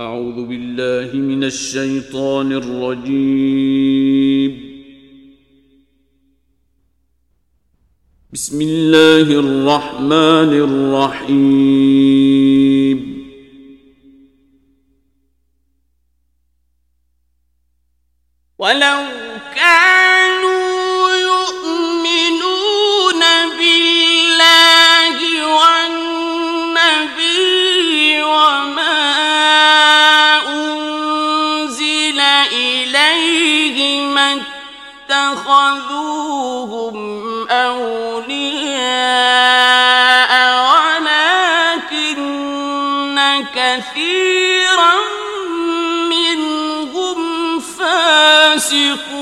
أعوذ بالله من الشيطان الرجيم. بسم الله الرحمن الرحيم. ولو كانوا اتخذوهم أولياء ولكن كثيرا منهم فاسقون